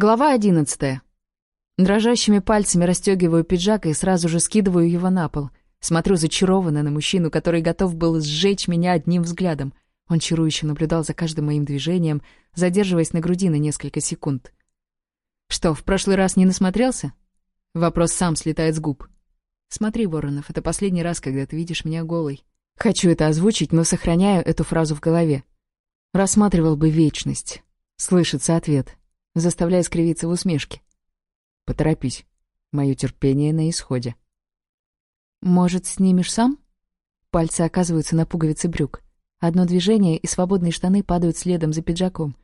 Глава 11. Дрожащими пальцами расстегиваю пиджак и сразу же скидываю его на пол. Смотрю зачарованно на мужчину, который готов был сжечь меня одним взглядом. Он чарующе наблюдал за каждым моим движением, задерживаясь на груди на несколько секунд. «Что, в прошлый раз не насмотрелся?» Вопрос сам слетает с губ. «Смотри, Воронов, это последний раз, когда ты видишь меня голой». Хочу это озвучить, но сохраняю эту фразу в голове. «Рассматривал бы вечность». Слышится ответ заставляя скривиться в усмешке. «Поторопись. Мое терпение на исходе». «Может, снимешь сам?» Пальцы оказываются на пуговице брюк. Одно движение, и свободные штаны падают следом за пиджаком.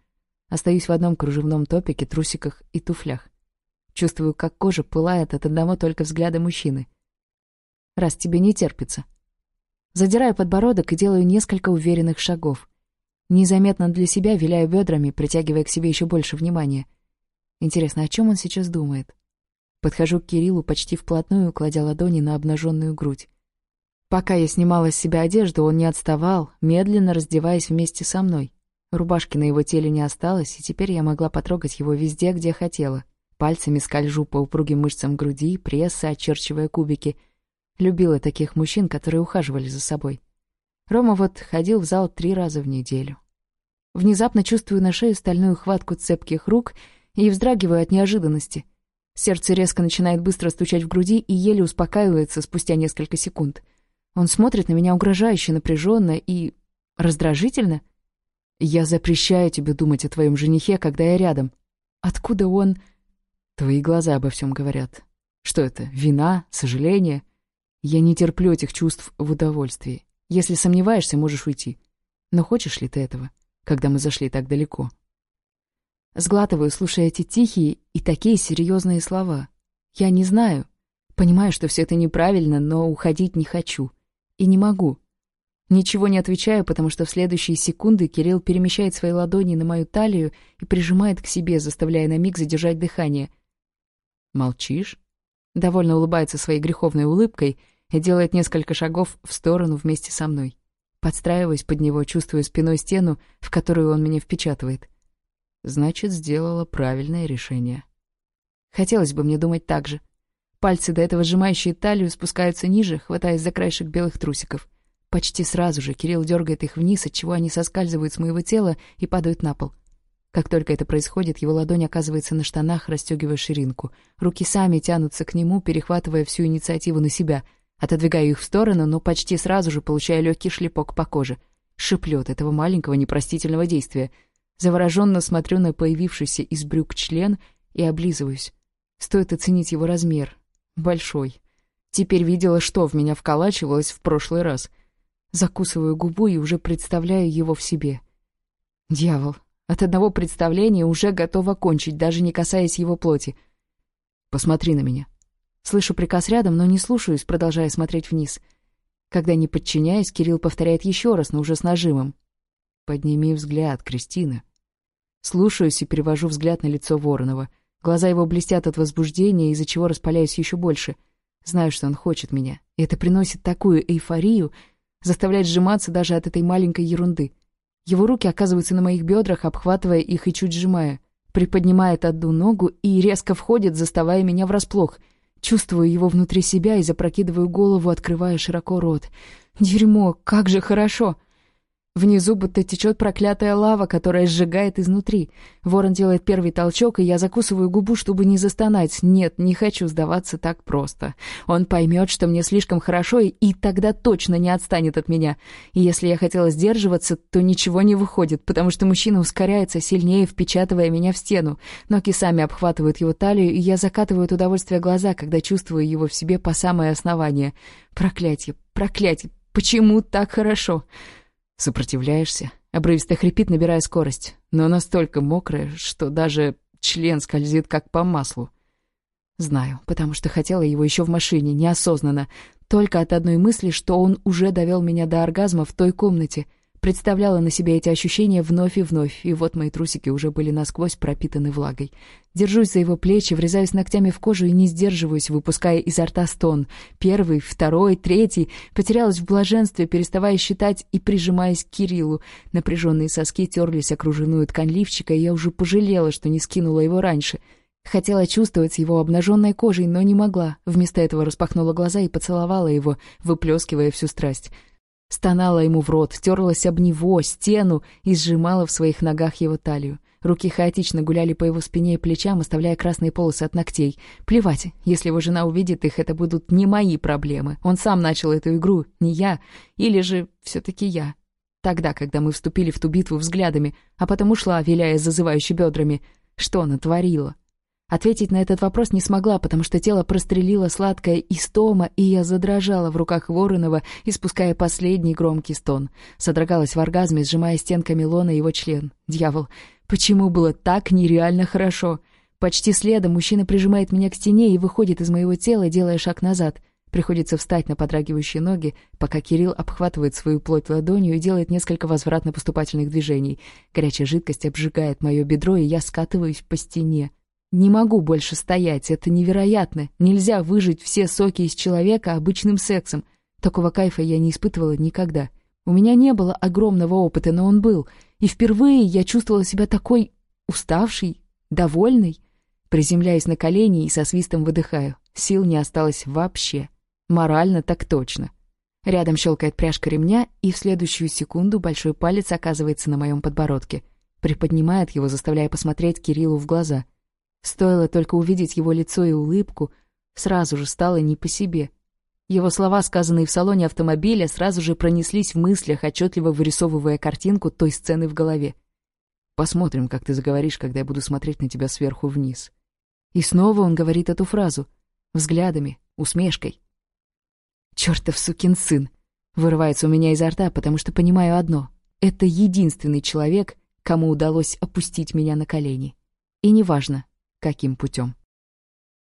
Остаюсь в одном кружевном топике, трусиках и туфлях. Чувствую, как кожа пылает от одного только взгляда мужчины. «Раз тебе не терпится». Задираю подбородок и делаю несколько уверенных шагов — незаметно для себя, виляя бедрами, притягивая к себе еще больше внимания. Интересно, о чем он сейчас думает? Подхожу к Кириллу почти вплотную, кладя ладони на обнаженную грудь. Пока я снимала с себя одежду, он не отставал, медленно раздеваясь вместе со мной. Рубашки на его теле не осталось, и теперь я могла потрогать его везде, где хотела. Пальцами скольжу по упругим мышцам груди, пресса, очерчивая кубики. Любила таких мужчин, которые ухаживали за собой. Рома вот ходил в зал три раза в неделю. Внезапно чувствую на шее стальную хватку цепких рук и вздрагиваю от неожиданности. Сердце резко начинает быстро стучать в груди и еле успокаивается спустя несколько секунд. Он смотрит на меня угрожающе, напряженно и... раздражительно. «Я запрещаю тебе думать о твоем женихе, когда я рядом. Откуда он...» «Твои глаза обо всем говорят. Что это, вина, сожаление?» «Я не терплю этих чувств в удовольствии. Если сомневаешься, можешь уйти. Но хочешь ли ты этого, когда мы зашли так далеко? Сглатываю, слушая эти тихие и такие серьезные слова. Я не знаю. Понимаю, что все это неправильно, но уходить не хочу. И не могу. Ничего не отвечаю, потому что в следующие секунды Кирилл перемещает свои ладони на мою талию и прижимает к себе, заставляя на миг задержать дыхание. «Молчишь?» Довольно улыбается своей греховной улыбкой — и делает несколько шагов в сторону вместе со мной. Подстраиваясь под него, чувствую спиной стену, в которую он меня впечатывает. Значит, сделала правильное решение. Хотелось бы мне думать так же. Пальцы, до этого сжимающие талию, спускаются ниже, хватаясь за краешек белых трусиков. Почти сразу же Кирилл дергает их вниз, отчего они соскальзывают с моего тела и падают на пол. Как только это происходит, его ладонь оказывается на штанах, расстегивая ширинку. Руки сами тянутся к нему, перехватывая всю инициативу на себя — Отодвигаю их в сторону, но почти сразу же получаю легкий шлепок по коже. Шиплет этого маленького непростительного действия. Завороженно смотрю на появившийся из брюк член и облизываюсь. Стоит оценить его размер. Большой. Теперь видела, что в меня вколачивалось в прошлый раз. Закусываю губу и уже представляю его в себе. Дьявол. От одного представления уже готова кончить, даже не касаясь его плоти. «Посмотри на меня», Слышу приказ рядом, но не слушаюсь, продолжая смотреть вниз. Когда не подчиняюсь, Кирилл повторяет еще раз, но уже с нажимом. «Подними взгляд, Кристина». Слушаюсь и перевожу взгляд на лицо Воронова. Глаза его блестят от возбуждения, из-за чего распаляюсь еще больше. Знаю, что он хочет меня. И это приносит такую эйфорию, заставляет сжиматься даже от этой маленькой ерунды. Его руки оказываются на моих бедрах, обхватывая их и чуть сжимая. Приподнимает одну ногу и резко входит, заставая меня врасплох — Чувствую его внутри себя и запрокидываю голову, открывая широко рот. «Дерьмо, как же хорошо!» Внизу будто течет проклятая лава, которая сжигает изнутри. Ворон делает первый толчок, и я закусываю губу, чтобы не застонать. Нет, не хочу сдаваться так просто. Он поймет, что мне слишком хорошо, и и тогда точно не отстанет от меня. И если я хотела сдерживаться, то ничего не выходит, потому что мужчина ускоряется сильнее, впечатывая меня в стену. Ноги сами обхватывают его талию, и я закатываю от удовольствия глаза, когда чувствую его в себе по самое основание. Проклятье, проклятье, почему так хорошо?» Сопротивляешься, обрывисто хрипит, набирая скорость, но настолько мокрая, что даже член скользит как по маслу. Знаю, потому что хотела его еще в машине, неосознанно, только от одной мысли, что он уже довел меня до оргазма в той комнате — Представляла на себе эти ощущения вновь и вновь, и вот мои трусики уже были насквозь пропитаны влагой. Держусь за его плечи, врезаюсь ногтями в кожу и не сдерживаюсь, выпуская изо рта стон. Первый, второй, третий. Потерялась в блаженстве, переставая считать и прижимаясь к Кириллу. Напряженные соски терлись о кружевную ткань лифчика, и я уже пожалела, что не скинула его раньше. Хотела чувствовать его обнаженной кожей, но не могла. Вместо этого распахнула глаза и поцеловала его, выплескивая всю страсть. Стонала ему в рот, терлась об него, стену и сжимала в своих ногах его талию. Руки хаотично гуляли по его спине и плечам, оставляя красные полосы от ногтей. Плевать, если его жена увидит их, это будут не мои проблемы. Он сам начал эту игру, не я. Или же все таки я. Тогда, когда мы вступили в ту битву взглядами, а потом ушла, виляя зазывающей бедрами. Что она творила? Ответить на этот вопрос не смогла, потому что тело прострелило сладкое истома, и я задрожала в руках Воронова, испуская последний громкий стон. Содрогалась в оргазме, сжимая стенками лона его член. Дьявол, почему было так нереально хорошо? Почти следом мужчина прижимает меня к стене и выходит из моего тела, делая шаг назад. Приходится встать на подрагивающие ноги, пока Кирилл обхватывает свою плоть ладонью и делает несколько возвратно-поступательных движений. Горячая жидкость обжигает мое бедро, и я скатываюсь по стене. Не могу больше стоять, это невероятно. Нельзя выжить все соки из человека обычным сексом. Такого кайфа я не испытывала никогда. У меня не было огромного опыта, но он был. И впервые я чувствовала себя такой уставшей, довольной. Приземляясь на колени и со свистом выдыхаю. Сил не осталось вообще. Морально так точно. Рядом щелкает пряжка ремня, и в следующую секунду большой палец оказывается на моем подбородке. Приподнимает его, заставляя посмотреть Кириллу в глаза — Стоило только увидеть его лицо и улыбку, сразу же стало не по себе. Его слова, сказанные в салоне автомобиля, сразу же пронеслись в мыслях, отчетливо вырисовывая картинку той сцены в голове. «Посмотрим, как ты заговоришь, когда я буду смотреть на тебя сверху вниз». И снова он говорит эту фразу. Взглядами, усмешкой. «Чёртов сукин сын!» Вырывается у меня изо рта, потому что понимаю одно. Это единственный человек, кому удалось опустить меня на колени. И неважно, каким путем.